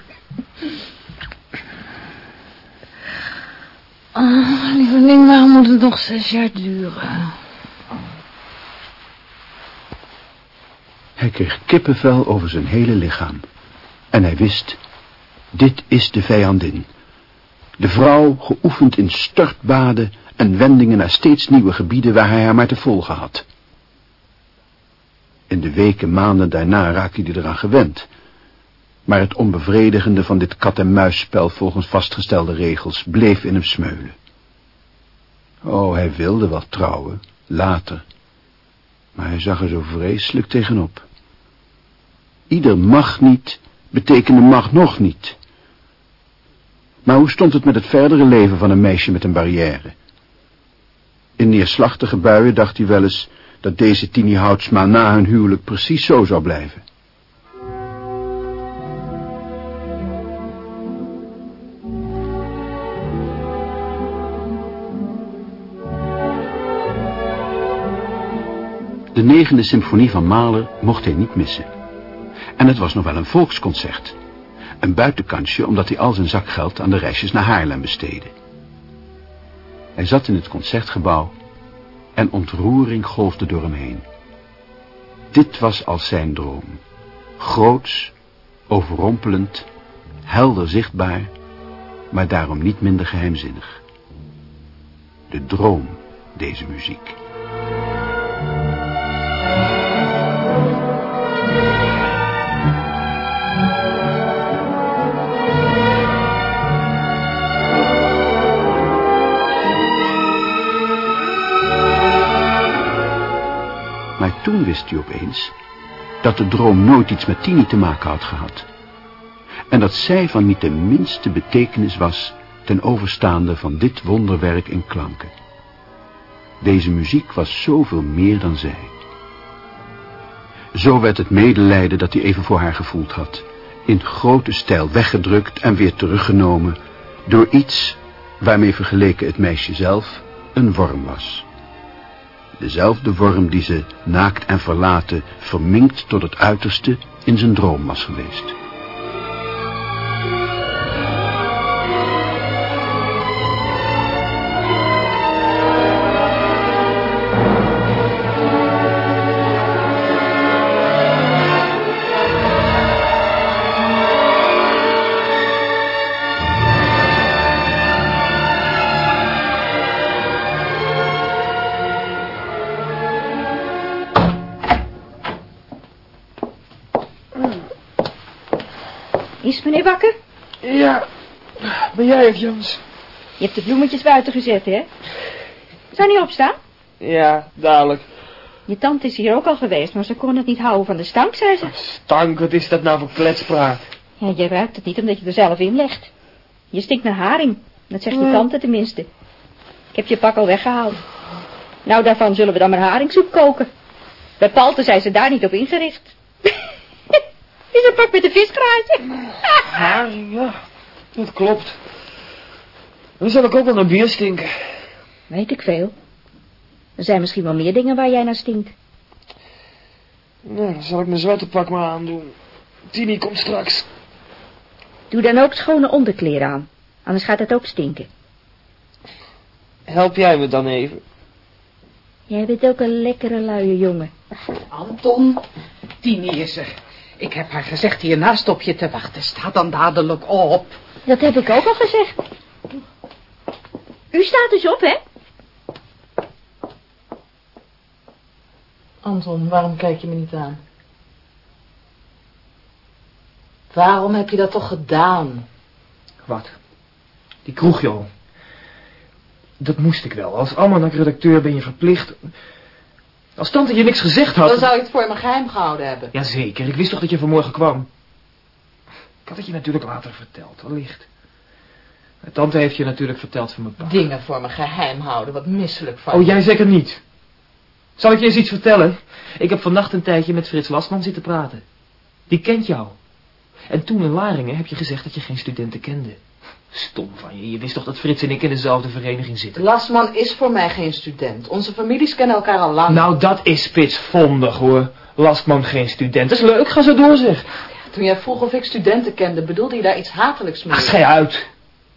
Oh, lieveling, waarom moet het nog zes jaar duren? Hij kreeg kippenvel over zijn hele lichaam. En hij wist, dit is de vijandin. De vrouw geoefend in stortbaden en wendingen naar steeds nieuwe gebieden waar hij haar maar te volgen had. In de weken, maanden daarna raakte hij eraan gewend. Maar het onbevredigende van dit kat-en-muisspel volgens vastgestelde regels bleef in hem smeulen. Oh, hij wilde wel trouwen, later. Maar hij zag er zo vreselijk tegenop. Ieder mag niet, betekende mag nog niet. Maar hoe stond het met het verdere leven van een meisje met een barrière? In neerslachtige buien dacht hij wel eens dat deze Tini Houtsma na hun huwelijk precies zo zou blijven. De negende symfonie van Mahler mocht hij niet missen. En het was nog wel een volksconcert. Een buitenkansje omdat hij al zijn zakgeld aan de reisjes naar Haarlem besteedde. Hij zat in het concertgebouw en ontroering golfde door hem heen. Dit was als zijn droom. Groots, overrompelend, helder zichtbaar, maar daarom niet minder geheimzinnig. De droom, deze muziek. Toen wist hij opeens dat de droom nooit iets met Tini te maken had gehad. En dat zij van niet de minste betekenis was ten overstaande van dit wonderwerk in klanken. Deze muziek was zoveel meer dan zij. Zo werd het medelijden dat hij even voor haar gevoeld had, in grote stijl weggedrukt en weer teruggenomen door iets waarmee vergeleken het meisje zelf een worm was. Dezelfde worm die ze, naakt en verlaten, verminkt tot het uiterste in zijn droom was geweest. Meneer wakker? Ja, ben jij het, Jans? Je hebt de bloemetjes buiten gezet, hè? Zou niet opstaan? Ja, dadelijk. Je tante is hier ook al geweest, maar ze kon het niet houden van de stank, zei ze. Stank, wat is dat nou voor kletspraat? Ja, je ruikt het niet omdat je er zelf in legt. Je stinkt naar haring. Dat zegt je tante tenminste. Ik heb je pak al weggehaald. Nou, daarvan zullen we dan maar haringsoep koken. Bij Palte zijn ze daar niet op ingericht. [laughs] Is een pak met de viskraatje. Haring, [laughs] ja. Dat klopt. Dan zal ik ook wel naar bier stinken. Weet ik veel. Er zijn misschien wel meer dingen waar jij naar stinkt. Nou, dan zal ik mijn zwarte pak maar aandoen. Tini komt straks. Doe dan ook schone onderkleren aan. Anders gaat het ook stinken. Help jij me dan even? Jij bent ook een lekkere luie jongen. Anton, Tini is er. Ik heb haar gezegd hiernaast op je te wachten. Sta dan dadelijk op. Dat heb ik ook al gezegd. U staat dus op, hè? Anton, waarom kijk je me niet aan? Waarom heb je dat toch gedaan? Wat? Die kroeg, joh. Dat moest ik wel. Als almanak-redacteur ben je verplicht... Als tante je niks gezegd had... Dan zou je het voor me geheim gehouden hebben. Jazeker, ik wist toch dat je vanmorgen kwam. Ik had het je natuurlijk later verteld, wellicht. Tante heeft je natuurlijk verteld van mijn pa. Dingen voor me geheim houden, wat misselijk van Oh, je. jij zeker niet. Zal ik je eens iets vertellen? Ik heb vannacht een tijdje met Frits Lastman zitten praten. Die kent jou. En toen in Laringen heb je gezegd dat je geen studenten kende. Stom van je. Je wist toch dat Frits en ik in dezelfde vereniging zitten? Lasman is voor mij geen student. Onze families kennen elkaar al lang. Nou, dat is spitsvondig, hoor. Lastman geen student. Dat is leuk, ga zo door, zeg. Toen jij vroeg of ik studenten kende, bedoelde je daar iets hatelijks mee? Ach, schei uit.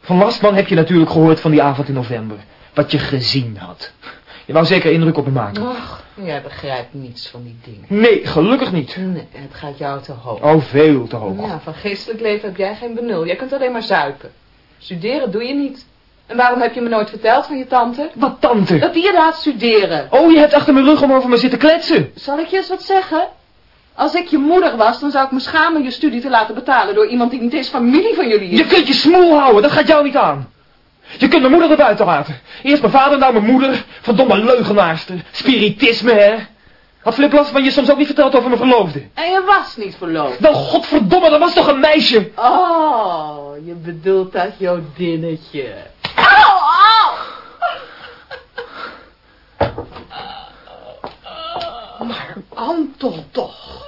Van Lastman heb je natuurlijk gehoord van die avond in november. Wat je gezien had. Je wou zeker indruk op me maken. Ach, jij begrijpt niets van die dingen. Nee, gelukkig niet. Nee, het gaat jou te hoog. Oh, veel te hoog. Ja, van geestelijk leven heb jij geen benul. Jij kunt alleen maar zuipen. Studeren doe je niet. En waarom heb je me nooit verteld van je tante? Wat tante? Dat die je laat studeren. Oh, je hebt achter mijn rug om over me zitten kletsen. Zal ik je eens wat zeggen? Als ik je moeder was, dan zou ik me schamen je studie te laten betalen door iemand die niet eens familie van jullie is. Je kunt je smoel houden, dat gaat jou niet aan. Je kunt mijn moeder eruit laten. Eerst mijn vader, nou mijn moeder. Verdomme leugenaarster. Spiritisme, hè. Had Flip last van je soms ook niet verteld over mijn verloofde? En je was niet verloofd. Wel, godverdomme, dat was toch een meisje? Oh, je bedoelt dat Jodinnetje. Au, au! Maar Anton toch.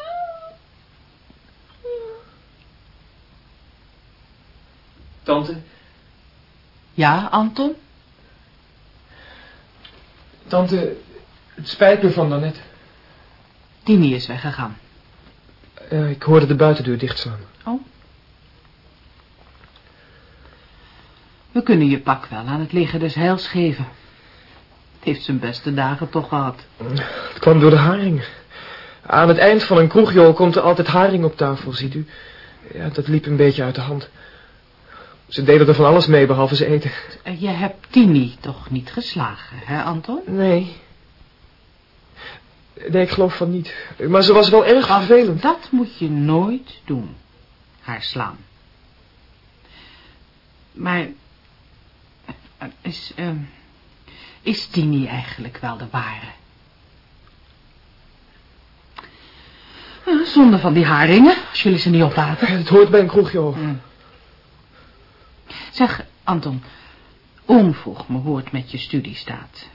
Tante, Ja, Anton? tante, het spijt me van daarnet. Tini is weggegaan. Eh, ik hoorde de buitendeur dichtslaan. We kunnen je pak wel aan het liggen des heils geven. Het heeft zijn beste dagen toch gehad. Het kwam door de haring. Aan het eind van een kroegjool komt er altijd haring op tafel, ziet u. Ja, dat liep een beetje uit de hand. Ze deden er van alles mee, behalve ze eten. Eh, Je hebt Tini toch niet geslagen, hè, Anton? Nee. Nee, ik geloof van niet. Maar ze was wel erg vervelend. Dat moet je nooit doen. Haar slaan. Maar... eh, Is, ehm, is Tini eigenlijk wel de ware? Eh, Zonde van die haringen, als jullie ze niet oplaten. Het hoort bij een kroegjool. Zeg, Anton, oom vroeg me hoe het met je studie staat.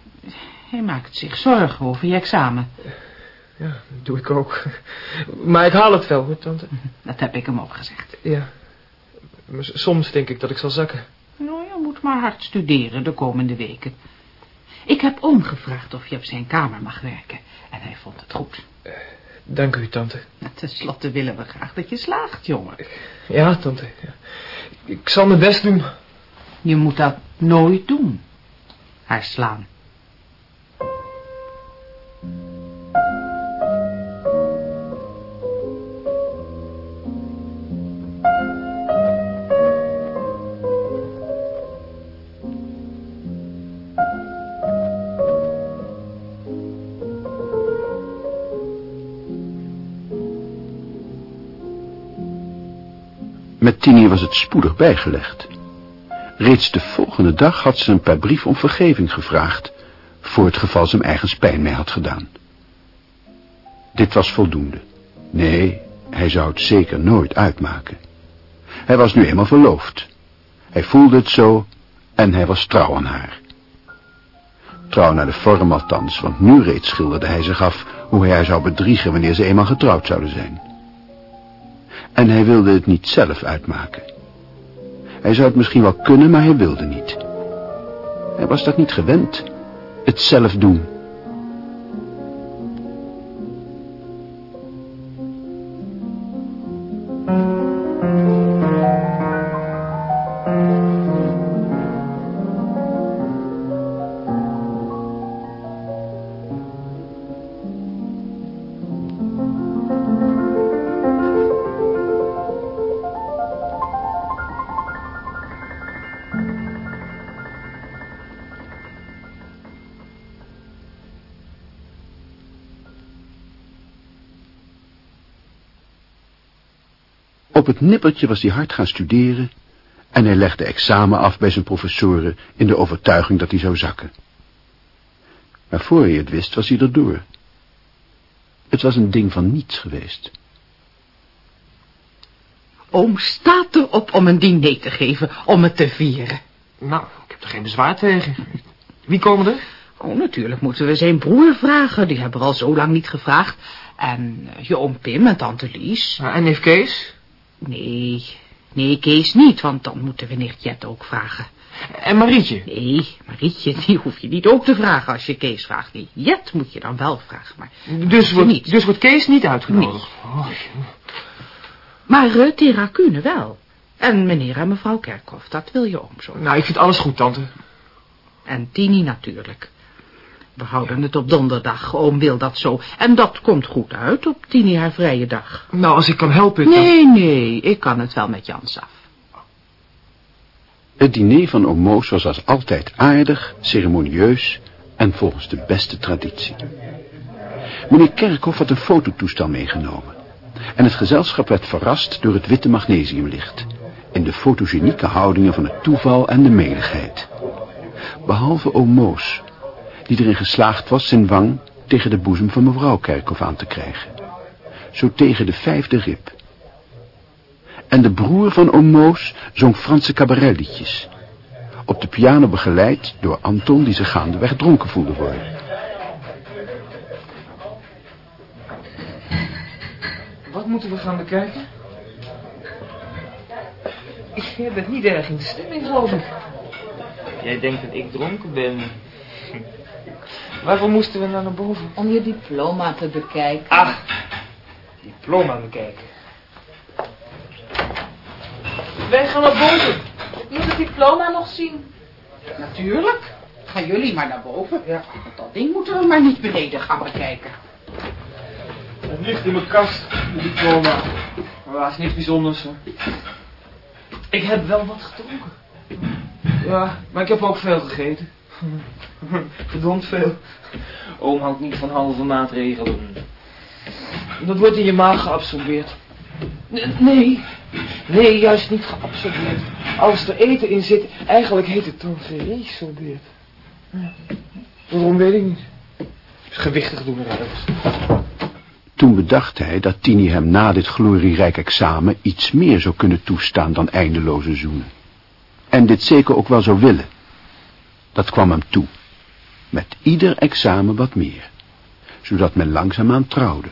Hij maakt zich zorgen over je examen. Ja, dat doe ik ook. Maar ik haal het wel, hoor, tante. [laughs] Dat heb ik hem ook gezegd. Ja. Maar soms denk ik dat ik zal zakken. Nou, je moet maar hard studeren de komende weken. Ik heb oom gevraagd of je op zijn kamer mag werken. En hij vond het goed. Dank u, tante. [laughs] Ten slotte willen we graag dat je slaagt, jongen. Ja, tante. Ja. Ik zal mijn best doen. Je moet dat nooit doen. Haar slaan. Met Tini was het spoedig bijgelegd. Reeds de volgende dag had ze een per brief om vergeving gevraagd, voor het geval ze hem eigens pijn mee had gedaan. Dit was voldoende. Nee, hij zou het zeker nooit uitmaken. Hij was nu eenmaal verloofd. Hij voelde het zo en hij was trouw aan haar. Trouw naar de vorm althans, want nu reeds schilderde hij zich af hoe hij haar zou bedriegen wanneer ze eenmaal getrouwd zouden zijn. En hij wilde het niet zelf uitmaken. Hij zou het misschien wel kunnen, maar hij wilde niet. Hij was dat niet gewend, het zelf doen. Op het nippertje was hij hard gaan studeren en hij legde examen af bij zijn professoren in de overtuiging dat hij zou zakken. Maar voor hij het wist was hij erdoor. Het was een ding van niets geweest. Oom staat erop om een diner te geven, om het te vieren. Nou, ik heb er geen bezwaar tegen. Wie komen er? Oh, natuurlijk moeten we zijn broer vragen. Die hebben we al zo lang niet gevraagd. En eh, je oom Pim en tante Lies. en neef Kees? Nee, nee, Kees niet, want dan moeten we nicht Jet ook vragen. En Marietje? Nee, Marietje, [laughs] die hoef je niet ook te vragen als je Kees vraagt. Jet moet je dan wel vragen, maar... Dus wordt, niet. dus wordt Kees niet uitgenodigd? Oh, Maar uh, Terracune wel. En meneer en mevrouw Kerkhoff, dat wil je oom zo. nou, ik vind alles goed, tante. En Tini natuurlijk. We houden het op donderdag, oom wil dat zo. En dat komt goed uit op Tini haar vrije dag. Nou, als ik kan helpen... dan- Nee, nee, ik kan het wel met Jans af. Het diner van oom Moos was als altijd aardig, ceremonieus en volgens de beste traditie. Meneer Kerkhoff had een fototoestel meegenomen. En het gezelschap werd verrast door het witte magnesiumlicht. In de fotogenieke houdingen van het toeval en de meligheid. Behalve oom Moos, die erin geslaagd was zijn wang tegen de boezem van mevrouw Kerkhoff aan te krijgen. Zo tegen de vijfde rib. En de broer van oom Moos zong Franse cabaretliedjes. Op de piano begeleid door Anton die zich gaandeweg dronken voelde worden. Wat moeten we gaan bekijken? Ik ben niet erg in de stemming, geloof ik. Jij denkt dat ik dronken ben. Waarvoor moesten we nou naar boven? Om je diploma te bekijken. Ach, diploma bekijken. Wij gaan naar boven. Ik moet het diploma nog zien. Natuurlijk. Gaan jullie maar naar boven. Ja. Want dat ding moeten we maar niet beneden gaan bekijken. Het ligt in mijn kast, de diploma. Maar dat is niks bijzonders, hoor. Ik heb wel wat gedronken. Ja, maar ik heb ook veel gegeten. [laughs] Verdomd veel. Oom houdt niet van halve maatregelen. Dat wordt in je maag geabsorbeerd. Nee, nee, juist niet geabsorbeerd. Als er eten in zit, eigenlijk heet het dan geresorbeerd. Ja. Waarom weet ik niet. Is gewichtig doen er ergens. Toen bedacht hij dat Tini hem na dit glorierijk examen iets meer zou kunnen toestaan dan eindeloze zoenen. En dit zeker ook wel zou willen. Dat kwam hem toe. Met ieder examen wat meer. Zodat men langzaamaan trouwde.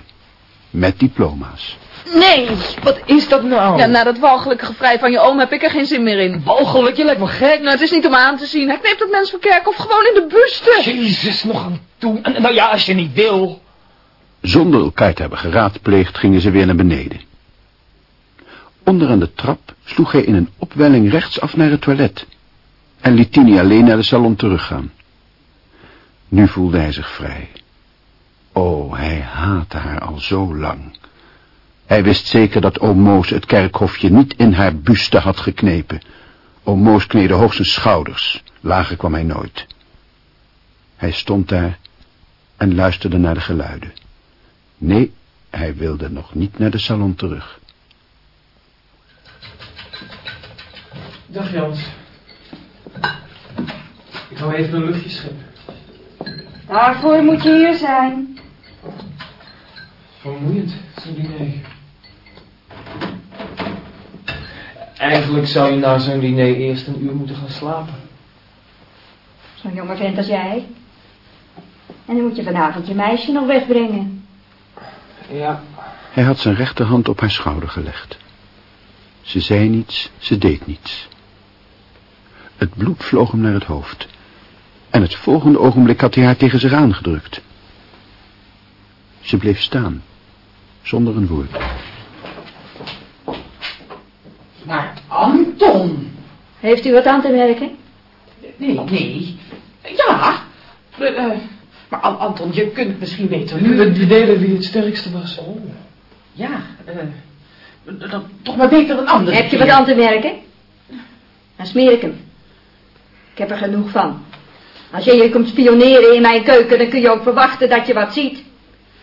Met diploma's. Nee! Wat is dat nou? Ja, na dat walgelijke gevrij van je oom heb ik er geen zin meer in. Walgelijk, je lijkt me gek. Nou, het is niet om aan te zien. Hij kneept dat mens van Kerkhoff gewoon in de buste. Jezus, nog aan toe. En, nou ja, als je niet wil. Zonder elkaar te hebben geraadpleegd gingen ze weer naar beneden. Onder aan de trap sloeg hij in een opwelling rechtsaf naar het toilet. En liet Tini alleen naar de salon teruggaan. Nu voelde hij zich vrij. Oh, hij haatte haar al zo lang. Hij wist zeker dat oom Moos het kerkhofje niet in haar buste had geknepen. Oom Moos kneedde hoogstens schouders. Lager kwam hij nooit. Hij stond daar en luisterde naar de geluiden. Nee, hij wilde nog niet naar de salon terug. Dag Jans. Ik hou even een luchtje scheppen. Daarvoor moet je hier zijn. Vermoeiend, zo'n diner. Eigenlijk zou je na zo'n diner eerst een uur moeten gaan slapen. Zo'n jonge vent als jij. En dan moet je vanavond je meisje nog wegbrengen. Ja, Hij had zijn rechterhand op haar schouder gelegd. Ze zei niets, ze deed niets. Het bloed vloog hem naar het hoofd. En het volgende ogenblik had hij haar tegen zich aangedrukt. Ze bleef staan, zonder een woord. Maar Anton! Heeft u wat aan te merken? Nee, nee. Ja. eh, eh, maar An- Anton, je kunt misschien beter nu... we deden wie het sterkste was. Oh, ja. eh, dan toch maar beter een andere Heb je keer. wat aan te merken? Dan smeer ik hem. Ik heb er genoeg van. Als je hier komt spioneren in mijn keuken, dan kun je ook verwachten dat je wat ziet.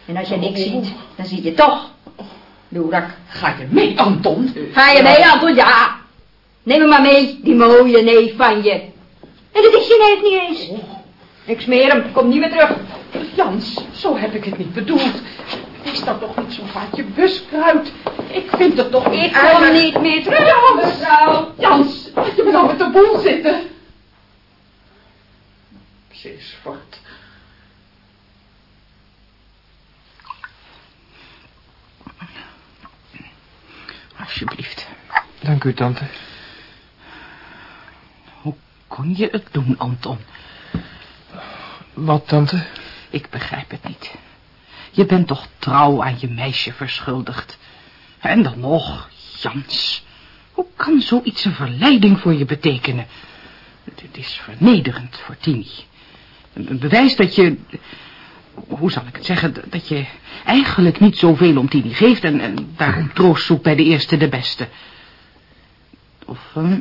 En als je niks ziet, dan zie je toch. Loerak. Ga je mee, Anton? Ga je mee, Anton? Ja. Neem hem maar mee, die mooie neef van je. En dat is je neef niet eens. Ik smeer hem, kom niet meer terug. Jans, zo heb ik het niet bedoeld. Is dat toch niet zo'n vaatje buskruid? Ik vind het toch niet Ik kom niet meer terug, mevrouw. Jans, laat je me nou met de boel zitten. Ze is zwart. Alsjeblieft. Dank u, tante. Hoe kon je het doen, Anton? Wat, tante? Ik begrijp het niet. Je bent toch trouw aan je meisje verschuldigd. En dan nog, Jans. Hoe kan zoiets een verleiding voor je betekenen? Het is vernederend voor Tini. Een bewijs dat je... Hoe zal ik het zeggen? Dat je eigenlijk niet zoveel om Tini geeft... en, en daarom troost zoekt bij de eerste de beste. Of eh,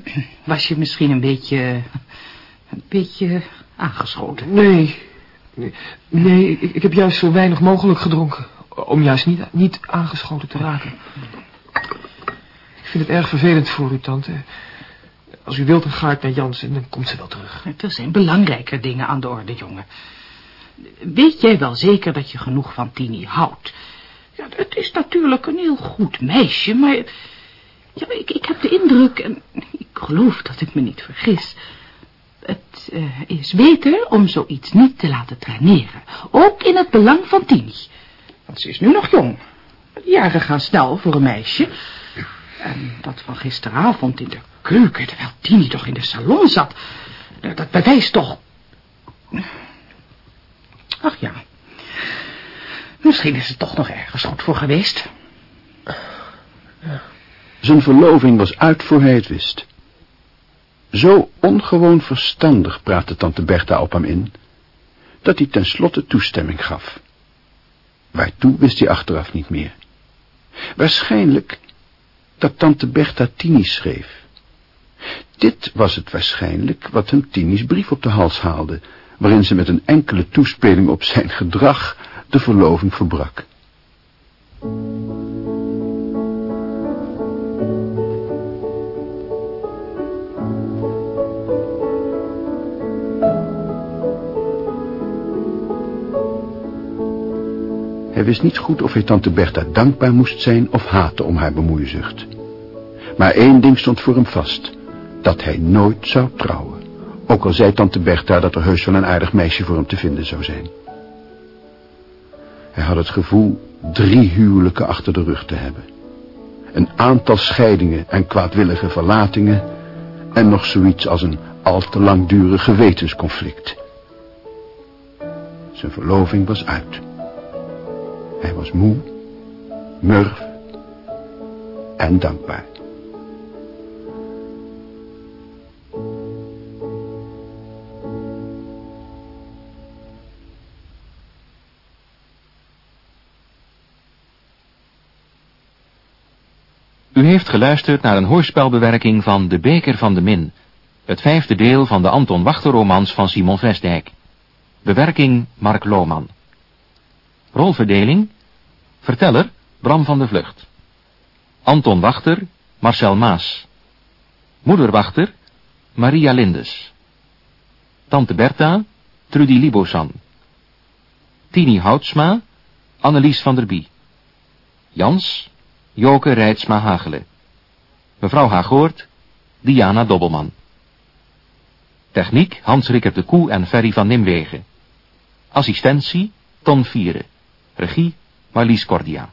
was je misschien een beetje... een beetje aangeschoten? Nee. Nee, nee ik, ik heb juist zo weinig mogelijk gedronken. Om juist niet, niet aangeschoten te raken. Ik vind het erg vervelend voor u, tante. Als u wilt, dan ga ik naar Jans en dan komt ze wel terug. Er zijn belangrijke dingen aan de orde, jongen. Weet jij wel zeker dat je genoeg van Tini houdt? Ja, het is natuurlijk een heel goed meisje, maar... Ja, ik, ik heb de indruk, en ik geloof dat ik me niet vergis... Het eh, is beter om zoiets niet te laten traineren. Ook in het belang van Tini. Want ze is nu nog jong. De jaren gaan snel voor een meisje. En dat van gisteravond in de keuken, terwijl Tini toch in de salon zat... Nou, Dat bewijst toch... Ach ja. Misschien is het toch nog ergens goed voor geweest. Zijn verloving was uit voor hij het wist. Zo ongewoon verstandig praatte tante Bertha op hem in, dat hij tenslotte toestemming gaf. Waartoe wist hij achteraf niet meer. Waarschijnlijk dat tante Bertha Tini schreef. Dit was het waarschijnlijk wat hem Tini's brief op de hals haalde, waarin ze met een enkele toespeling op zijn gedrag de verloving verbrak. Hij wist niet goed of hij tante Bertha dankbaar moest zijn of haten om haar bemoeizucht. Maar één ding stond voor hem vast, dat hij nooit zou trouwen. Ook al zei tante Bertha dat er heus wel een aardig meisje voor hem te vinden zou zijn. Hij had het gevoel drie huwelijken achter de rug te hebben. Een aantal scheidingen en kwaadwillige verlatingen en nog zoiets als een al te langdurig gewetensconflict. Zijn verloving was uit. Hij was moe, murf en dankbaar. U heeft geluisterd naar een hoorspelbewerking van De Beker van de Min, het vijfde deel van de Anton Wachter romans van Simon Vestdijk. Bewerking Mark Lohman. Rolverdeling Verteller Bram van de Vlucht. Anton Wachter Marcel Maas. Moederwachter Maria Lindes. Tante Bertha Trudy Libosan. Tini Houtsma Annelies van der Bie. Jans Joke Rijtsma Hagelen. Mevrouw Hagoort Diana Dobbelman. Techniek Hans Rickert de Koe en Ferry van Nimwegen. Assistentie Ton Vieren. Regie Marlies Cordia.